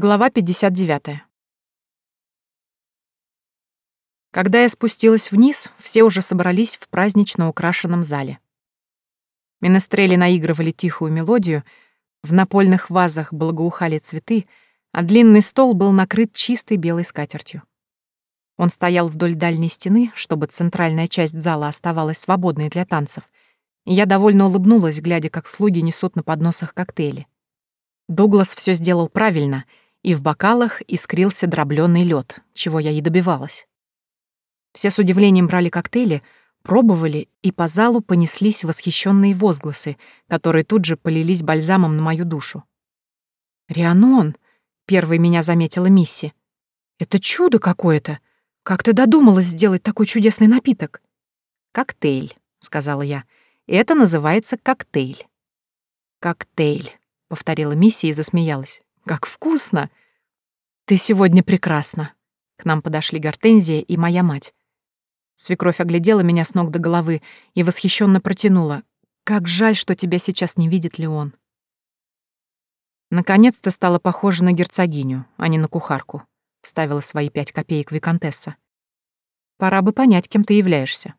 Глава 59. Когда я спустилась вниз, все уже собрались в празднично украшенном зале. Менестрели наигрывали тихую мелодию, в напольных вазах благоухали цветы, а длинный стол был накрыт чистой белой скатертью. Он стоял вдоль дальней стены, чтобы центральная часть зала оставалась свободной для танцев, и я довольно улыбнулась, глядя, как слуги несут на подносах коктейли. Дуглас все сделал правильно — и в бокалах искрился дроблённый лед, чего я и добивалась. Все с удивлением брали коктейли, пробовали, и по залу понеслись восхищенные возгласы, которые тут же полились бальзамом на мою душу. «Рианон!» — первой меня заметила Мисси. «Это чудо какое-то! Как ты додумалась сделать такой чудесный напиток?» «Коктейль», — сказала я. «Это называется коктейль». «Коктейль», — повторила Мисси и засмеялась. Как вкусно! Ты сегодня прекрасна. К нам подошли Гортензия и моя мать. Свекровь оглядела меня с ног до головы и восхищенно протянула. Как жаль, что тебя сейчас не видит Леон. Наконец-то стала похожа на герцогиню, а не на кухарку. Вставила свои пять копеек виконтесса. Пора бы понять, кем ты являешься.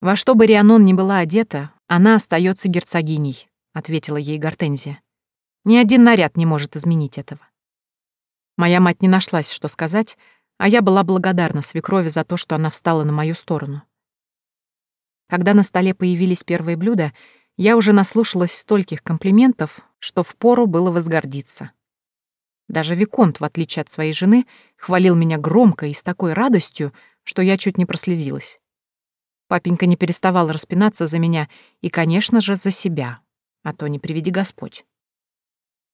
Во что бы Рианон ни была одета, она остается герцогиней, ответила ей Гортензия. Ни один наряд не может изменить этого. Моя мать не нашлась, что сказать, а я была благодарна свекрови за то, что она встала на мою сторону. Когда на столе появились первые блюда, я уже наслушалась стольких комплиментов, что впору было возгордиться. Даже Виконт, в отличие от своей жены, хвалил меня громко и с такой радостью, что я чуть не прослезилась. Папенька не переставал распинаться за меня и, конечно же, за себя, а то не приведи Господь.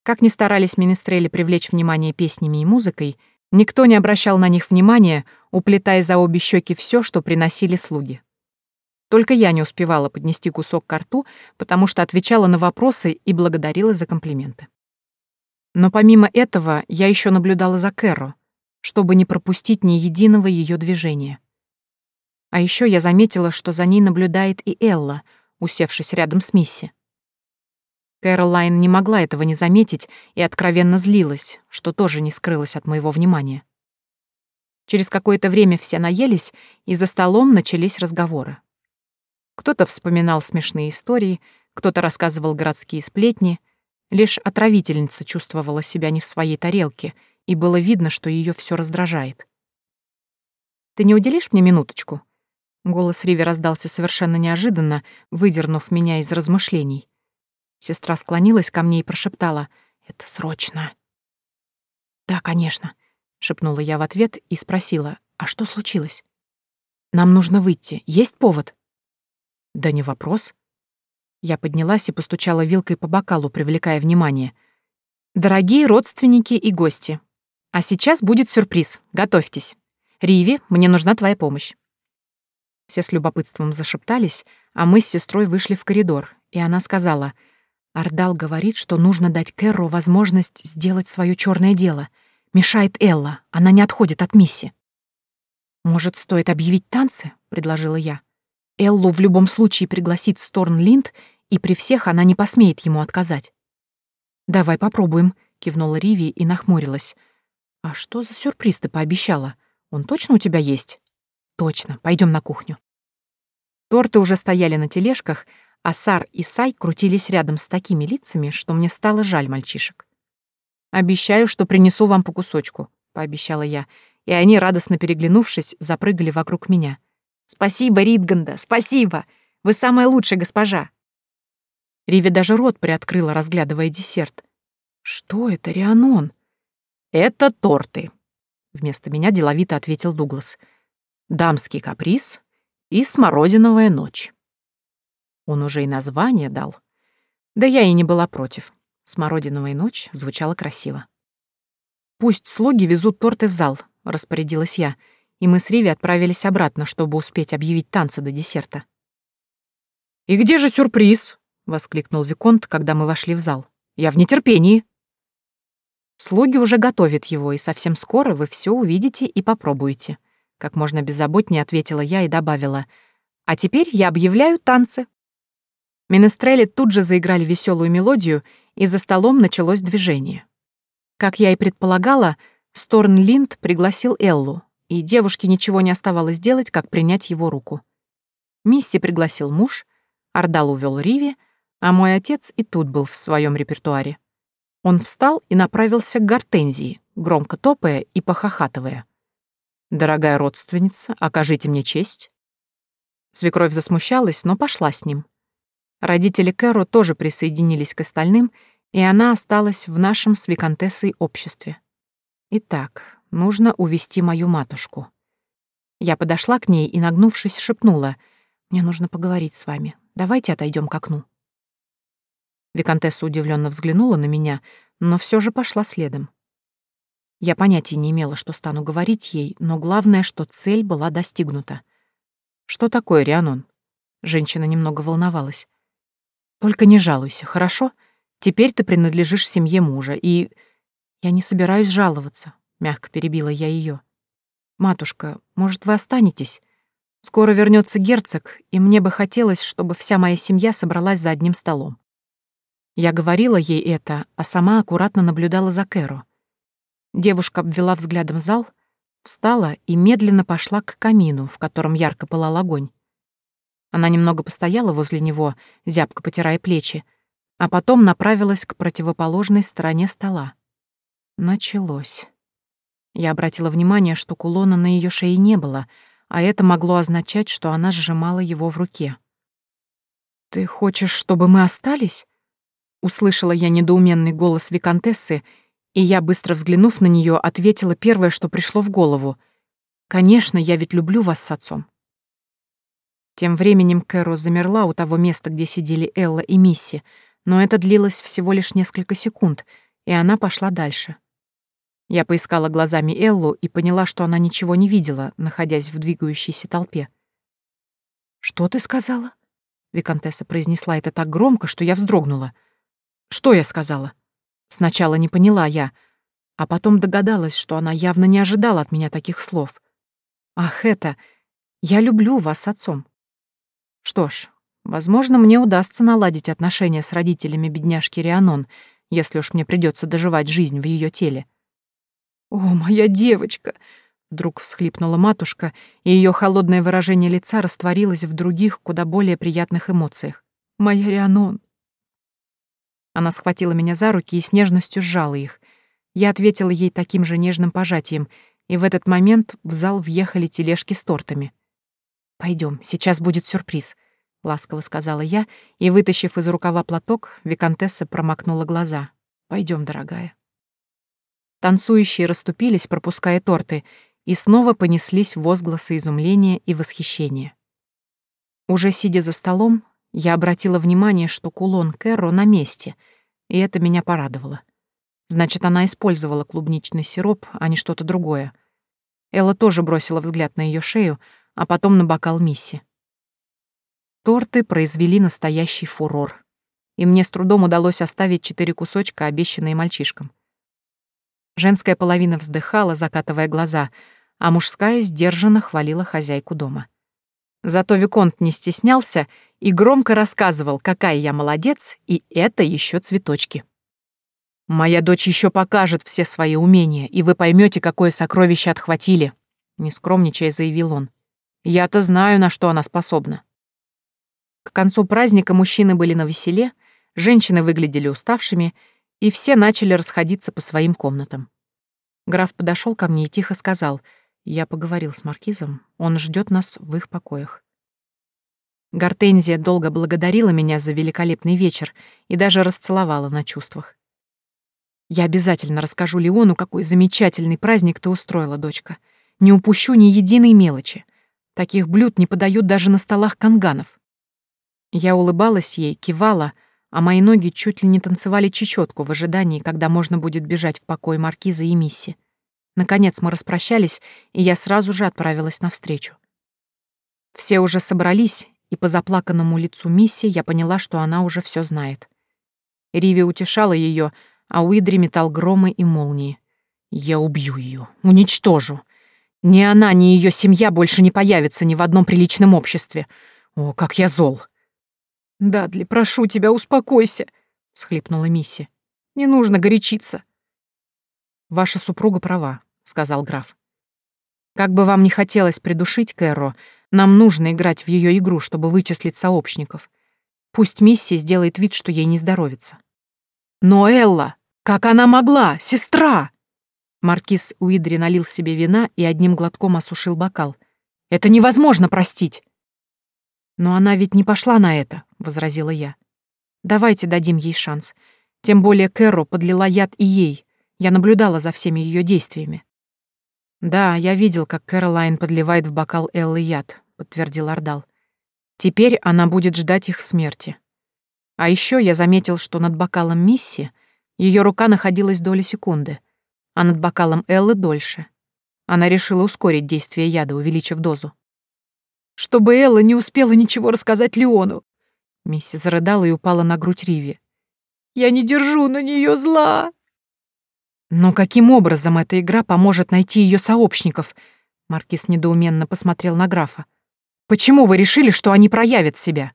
Как ни старались министрели привлечь внимание песнями и музыкой, никто не обращал на них внимания, уплетая за обе щеки все, что приносили слуги. Только я не успевала поднести кусок к рту, потому что отвечала на вопросы и благодарила за комплименты. Но помимо этого я еще наблюдала за Кэрро, чтобы не пропустить ни единого ее движения. А еще я заметила, что за ней наблюдает и Элла, усевшись рядом с Мисси. Кэролайн не могла этого не заметить и откровенно злилась, что тоже не скрылось от моего внимания. Через какое-то время все наелись, и за столом начались разговоры. Кто-то вспоминал смешные истории, кто-то рассказывал городские сплетни. Лишь отравительница чувствовала себя не в своей тарелке, и было видно, что ее все раздражает. «Ты не уделишь мне минуточку?» Голос Риви раздался совершенно неожиданно, выдернув меня из размышлений. Сестра склонилась ко мне и прошептала «Это срочно». «Да, конечно», — шепнула я в ответ и спросила «А что случилось?» «Нам нужно выйти. Есть повод?» «Да не вопрос». Я поднялась и постучала вилкой по бокалу, привлекая внимание. «Дорогие родственники и гости, а сейчас будет сюрприз. Готовьтесь. Риви, мне нужна твоя помощь». Все с любопытством зашептались, а мы с сестрой вышли в коридор, и она сказала — Ардал говорит, что нужно дать Кэрру возможность сделать свое черное дело. Мешает Элла, она не отходит от Мисси. «Может, стоит объявить танцы?» — предложила я. Эллу в любом случае пригласит Сторн Линд, и при всех она не посмеет ему отказать. «Давай попробуем», — кивнула Риви и нахмурилась. «А что за сюрприз ты пообещала? Он точно у тебя есть?» «Точно, пойдем на кухню». Торты уже стояли на тележках, а Сар и Сай крутились рядом с такими лицами, что мне стало жаль мальчишек. «Обещаю, что принесу вам по кусочку», — пообещала я, и они, радостно переглянувшись, запрыгали вокруг меня. «Спасибо, Ридганда, спасибо! Вы самая лучшая госпожа!» Риви даже рот приоткрыла, разглядывая десерт. «Что это, Рианон?» «Это торты», — вместо меня деловито ответил Дуглас. «Дамский каприз и смородиновая ночь». Он уже и название дал. Да я и не была против. Смородиновая ночь звучала красиво. «Пусть слуги везут торты в зал», — распорядилась я, и мы с Риви отправились обратно, чтобы успеть объявить танцы до десерта. «И где же сюрприз?» — воскликнул Виконт, когда мы вошли в зал. «Я в нетерпении». «Слуги уже готовят его, и совсем скоро вы все увидите и попробуете», — как можно беззаботнее ответила я и добавила. «А теперь я объявляю танцы». Менестрели тут же заиграли веселую мелодию, и за столом началось движение. Как я и предполагала, Сторн Линд пригласил Эллу, и девушке ничего не оставалось делать, как принять его руку. Мисси пригласил муж, Ардал увел Риви, а мой отец и тут был в своем репертуаре. Он встал и направился к гортензии, громко топая и похохатывая. «Дорогая родственница, окажите мне честь». Свекровь засмущалась, но пошла с ним. Родители Кэро тоже присоединились к остальным, и она осталась в нашем с Викантессой обществе. Итак, нужно увести мою матушку. Я подошла к ней и, нагнувшись, шепнула, «Мне нужно поговорить с вами. Давайте отойдем к окну». Викантесса удивленно взглянула на меня, но все же пошла следом. Я понятия не имела, что стану говорить ей, но главное, что цель была достигнута. «Что такое, Рианон?» Женщина немного волновалась. «Только не жалуйся, хорошо? Теперь ты принадлежишь семье мужа, и...» «Я не собираюсь жаловаться», — мягко перебила я ее. «Матушка, может, вы останетесь? Скоро вернется герцог, и мне бы хотелось, чтобы вся моя семья собралась за одним столом. Я говорила ей это, а сама аккуратно наблюдала за Кэро. Девушка обвела взглядом зал, встала и медленно пошла к камину, в котором ярко пылал огонь. Она немного постояла возле него, зябко потирая плечи, а потом направилась к противоположной стороне стола. Началось. Я обратила внимание, что кулона на ее шее не было, а это могло означать, что она сжимала его в руке. «Ты хочешь, чтобы мы остались?» Услышала я недоуменный голос виконтессы, и я, быстро взглянув на нее, ответила первое, что пришло в голову. «Конечно, я ведь люблю вас с отцом». Тем временем Кэро замерла у того места, где сидели Элла и Мисси, но это длилось всего лишь несколько секунд, и она пошла дальше. Я поискала глазами Эллу и поняла, что она ничего не видела, находясь в двигающейся толпе. «Что ты сказала?» Викантесса произнесла это так громко, что я вздрогнула — что я сказала? Сначала не поняла я, а потом догадалась, что она явно не ожидала от меня таких слов. Ах, это... Я люблю вас с отцом. Что ж, возможно, мне удастся наладить отношения с родителями бедняжки Рианон, если уж мне придется доживать жизнь в ее теле. «О, моя девочка!» Вдруг всхлипнула матушка, и ее холодное выражение лица растворилось в других, куда более приятных эмоциях. «Моя Рианон, она схватила меня за руки и с нежностью сжала их. Я ответила ей таким же нежным пожатием, и в этот момент в зал въехали тележки с тортами. Пойдем, сейчас будет сюрприз», — ласково сказала я, и, вытащив из рукава платок, виконтесса промокнула глаза. Пойдем, дорогая». Танцующие расступились, пропуская торты, и снова понеслись возгласы изумления и восхищения. Уже сидя за столом, я обратила внимание, что кулон Кэрро на месте, и это меня порадовало. Значит, она использовала клубничный сироп, а не что-то другое. Элла тоже бросила взгляд на ее шею, а потом на бокал Мисси. Торты произвели настоящий фурор, и мне с трудом удалось оставить четыре кусочка, обещанные мальчишкам. Женская половина вздыхала, закатывая глаза, а мужская сдержанно хвалила хозяйку дома. Зато Виконт не стеснялся и громко рассказывал, какая я молодец, и это еще цветочки. «Моя дочь еще покажет все свои умения, и вы поймете, какое сокровище отхватили», — нескромничая заявил он. «Я-то знаю, на что она способна». К концу праздника мужчины были на веселе, женщины выглядели уставшими, и все начали расходиться по своим комнатам. Граф подошел ко мне и тихо сказал — я поговорил с маркизом, он ждет нас в их покоях. Гортензия долго благодарила меня за великолепный вечер и даже расцеловала на чувствах. «Я обязательно расскажу Леону, какой замечательный праздник ты устроила, дочка. Не упущу ни единой мелочи. Таких блюд не подают даже на столах канганов». Я улыбалась ей, кивала, а мои ноги чуть ли не танцевали чечетку в ожидании, когда можно будет бежать в покой маркиза и мисси. Наконец мы распрощались, и я сразу же отправилась навстречу. Все уже собрались, и по заплаканному лицу Мисси я поняла, что она уже все знает. Риви утешала ее, а Уидри метал громы и молнии. «Я убью ее, уничтожу. Ни она, ни ее семья больше не появятся ни в одном приличном обществе. О, как я зол!» «Дадли, прошу тебя, успокойся», — схлипнула Мисси. «Не нужно горячиться. Ваша супруга права, сказал граф. Как бы вам ни хотелось придушить Кэрро, нам нужно играть в ее игру, чтобы вычислить сообщников. Пусть Мисси сделает вид, что ей не здоровится. Но Элла, как она могла, сестра? Маркиз Уидри налил себе вина и одним глотком осушил бокал. Это невозможно простить. Но она ведь не пошла на это, возразила я. Давайте дадим ей шанс. Тем более Кэрро подлила яд и ей. Я наблюдала за всеми ее действиями. «Да, я видел, как Кэролайн подливает в бокал Эллы яд», — подтвердил Ардал. «Теперь она будет ждать их смерти. А еще я заметил, что над бокалом Мисси ее рука находилась доли секунды, а над бокалом Эллы дольше. Она решила ускорить действие яда, увеличив дозу. «Чтобы Элла не успела ничего рассказать Леону!» Мисси зарыдала и упала на грудь Риви. «Я не держу на нее зла!» Но каким образом эта игра поможет найти ее сообщников? Маркиз недоуменно посмотрел на графа. Почему вы решили, что они проявят себя?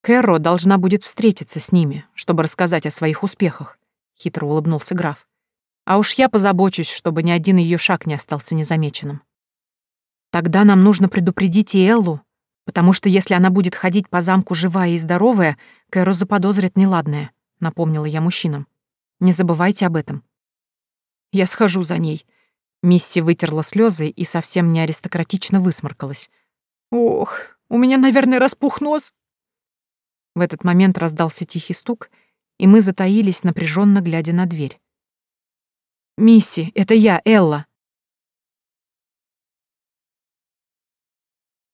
Кэрро должна будет встретиться с ними, чтобы рассказать о своих успехах, хитро улыбнулся граф. А уж я позабочусь, чтобы ни один ее шаг не остался незамеченным. Тогда нам нужно предупредить и Эллу, потому что если она будет ходить по замку живая и здоровая, Кэро заподозрит неладное, напомнила я мужчинам. Не забывайте об этом. Я схожу за ней». Мисси вытерла слезы и совсем не аристократично высморкалась. «Ох, у меня, наверное, распух нос». В этот момент раздался тихий стук, и мы затаились, напряженно глядя на дверь. «Мисси, это я, Элла»,